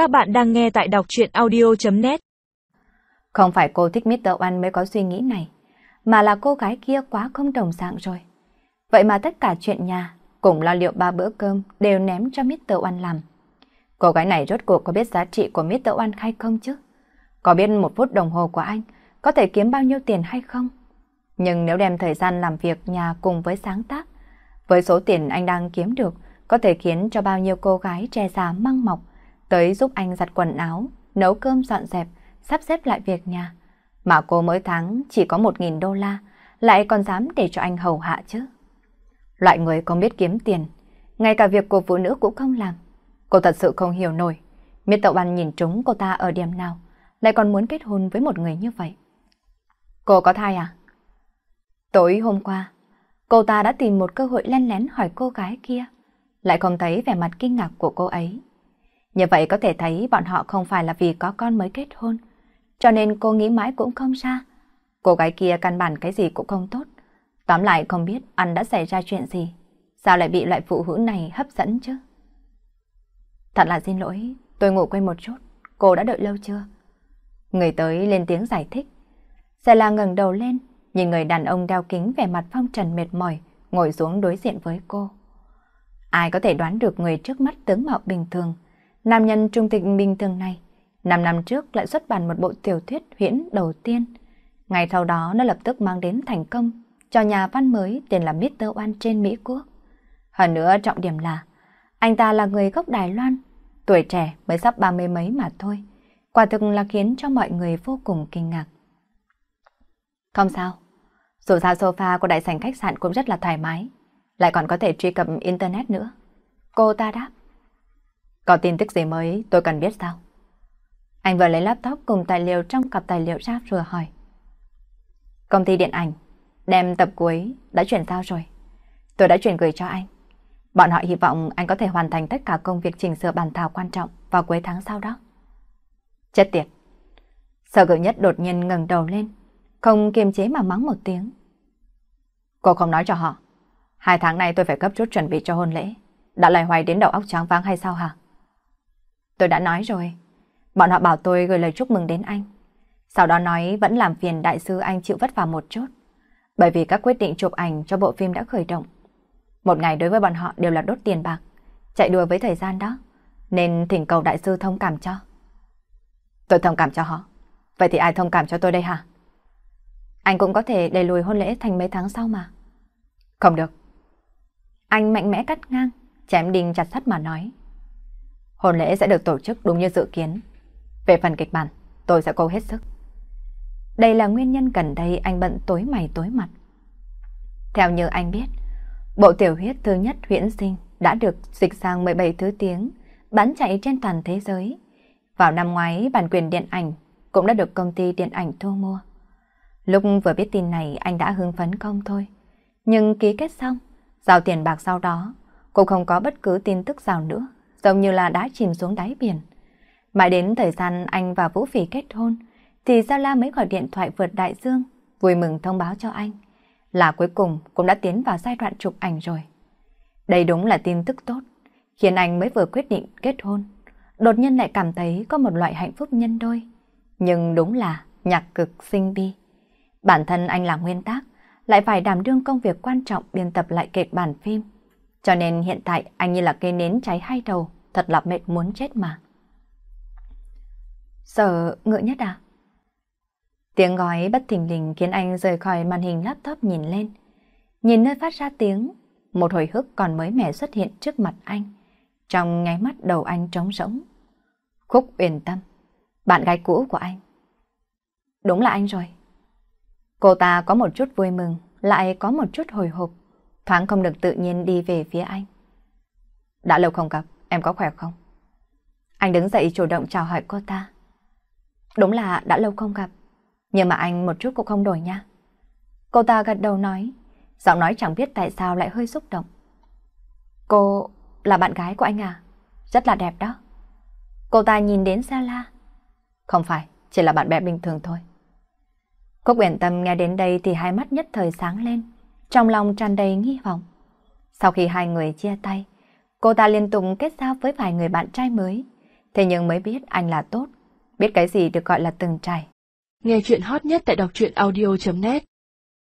Các bạn đang nghe tại đọc chuyện audio.net Không phải cô thích Mr. Oan mới có suy nghĩ này, mà là cô gái kia quá không đồng dạng rồi. Vậy mà tất cả chuyện nhà, cùng lo liệu ba bữa cơm đều ném cho Mr. Oan làm. Cô gái này rốt cuộc có biết giá trị của Mr. Oan hay không chứ? Có biết một phút đồng hồ của anh có thể kiếm bao nhiêu tiền hay không? Nhưng nếu đem thời gian làm việc nhà cùng với sáng tác, với số tiền anh đang kiếm được, có thể khiến cho bao nhiêu cô gái trẻ già măng mọc tới giúp anh giặt quần áo, nấu cơm dọn dẹp, sắp xếp lại việc nhà. Mà cô mỗi tháng chỉ có 1.000 đô la, lại còn dám để cho anh hầu hạ chứ. Loại người không biết kiếm tiền, ngay cả việc của phụ nữ cũng không làm. Cô thật sự không hiểu nổi. Miết Tậu Văn nhìn trúng cô ta ở điểm nào, lại còn muốn kết hôn với một người như vậy. Cô có thai à? Tối hôm qua, cô ta đã tìm một cơ hội len lén hỏi cô gái kia, lại không thấy vẻ mặt kinh ngạc của cô ấy. Như vậy có thể thấy bọn họ không phải là vì có con mới kết hôn, cho nên cô nghĩ mãi cũng không ra. Cô gái kia căn bản cái gì cũng không tốt, tóm lại không biết anh đã xảy ra chuyện gì, sao lại bị loại phụ hữu này hấp dẫn chứ? Thật là xin lỗi, tôi ngủ quên một chút, cô đã đợi lâu chưa? Người tới lên tiếng giải thích. Xe la ngẩng đầu lên, nhìn người đàn ông đeo kính vẻ mặt phong trần mệt mỏi, ngồi xuống đối diện với cô. Ai có thể đoán được người trước mắt tướng mạo bình thường, nam nhân trung tịch bình thường này, năm năm trước lại xuất bản một bộ tiểu thuyết huyễn đầu tiên. Ngày sau đó nó lập tức mang đến thành công cho nhà văn mới tên là Mr. Oan trên Mỹ Quốc. Hơn nữa trọng điểm là, anh ta là người gốc Đài Loan, tuổi trẻ mới sắp ba mươi mấy mà thôi. Quả thực là khiến cho mọi người vô cùng kinh ngạc. Không sao, dù sao sofa của đại sảnh khách sạn cũng rất là thoải mái, lại còn có thể truy cập Internet nữa. Cô ta đáp. Có tin tức gì mới tôi cần biết sao? Anh vừa lấy laptop cùng tài liệu trong cặp tài liệu ra vừa hỏi. Công ty điện ảnh đem tập cuối đã chuyển giao rồi. Tôi đã chuyển gửi cho anh. Bọn họ hy vọng anh có thể hoàn thành tất cả công việc chỉnh sửa bản thảo quan trọng vào cuối tháng sau đó. Chết tiệt. Sở cử nhất đột nhiên ngẩng đầu lên, không kiềm chế mà mắng một tiếng. Cô không nói cho họ. Hai tháng này tôi phải cấp rút chuẩn bị cho hôn lễ. Đã lại hoài đến đầu óc trắng váng hay sao hả? Tôi đã nói rồi. Bọn họ bảo tôi gửi lời chúc mừng đến anh. Sau đó nói vẫn làm phiền đại sư anh chịu vất vả một chút. Bởi vì các quyết định chụp ảnh cho bộ phim đã khởi động. Một ngày đối với bọn họ đều là đốt tiền bạc. Chạy đùa với thời gian đó. Nên thỉnh cầu đại sư thông cảm cho. Tôi thông cảm cho họ. Vậy thì ai thông cảm cho tôi đây hả? Anh cũng có thể đẩy lùi hôn lễ thành mấy tháng sau mà. Không được. Anh mạnh mẽ cắt ngang, chém đinh chặt sắt mà nói. Hôn lễ sẽ được tổ chức đúng như dự kiến. Về phần kịch bản, tôi sẽ cố hết sức. Đây là nguyên nhân gần đây anh bận tối mày tối mặt. Theo như anh biết, bộ tiểu huyết thứ nhất huyễn sinh đã được dịch sang 17 thứ tiếng, bán chạy trên toàn thế giới. Vào năm ngoái, bản quyền điện ảnh cũng đã được công ty điện ảnh thu mua. Lúc vừa biết tin này anh đã hưng phấn không thôi. Nhưng ký kết xong, giao tiền bạc sau đó, cũng không có bất cứ tin tức nào nữa, giống như là đã chìm xuống đáy biển. Mãi đến thời gian anh và Vũ Phỉ kết hôn, thì Giao La mới gọi điện thoại vượt đại dương, vui mừng thông báo cho anh. Là cuối cùng cũng đã tiến vào giai đoạn chụp ảnh rồi. Đây đúng là tin tức tốt, khiến anh mới vừa quyết định kết hôn. Đột nhiên lại cảm thấy có một loại hạnh phúc nhân đôi. Nhưng đúng là nhạc cực sinh bi. Bản thân anh là nguyên tác, lại phải đảm đương công việc quan trọng biên tập lại kịch bản phim. Cho nên hiện tại anh như là cây nến cháy hai đầu, thật là mệt muốn chết mà. Sợ ngựa nhất à? Tiếng gói bất thình lình khiến anh rời khỏi màn hình laptop nhìn lên. Nhìn nơi phát ra tiếng, một hồi hức còn mới mẻ xuất hiện trước mặt anh. Trong nháy mắt đầu anh trống rỗng. Khúc uyển tâm, bạn gái cũ của anh. Đúng là anh rồi. Cô ta có một chút vui mừng, lại có một chút hồi hộp, thoáng không được tự nhiên đi về phía anh. Đã lâu không gặp, em có khỏe không? Anh đứng dậy chủ động chào hỏi cô ta. Đúng là đã lâu không gặp, nhưng mà anh một chút cũng không đổi nha. Cô ta gật đầu nói, giọng nói chẳng biết tại sao lại hơi xúc động. Cô là bạn gái của anh à? Rất là đẹp đó. Cô ta nhìn đến xa la. Không phải, chỉ là bạn bè bình thường thôi. Cúc uyển tâm nghe đến đây thì hai mắt nhất thời sáng lên, trong lòng tràn đầy nghi vọng. Sau khi hai người chia tay, cô ta liên tục kết giao với vài người bạn trai mới, Thế nhưng mới biết anh là tốt, biết cái gì được gọi là từng trải. Nghe chuyện hot nhất tại đọc truyện audio.net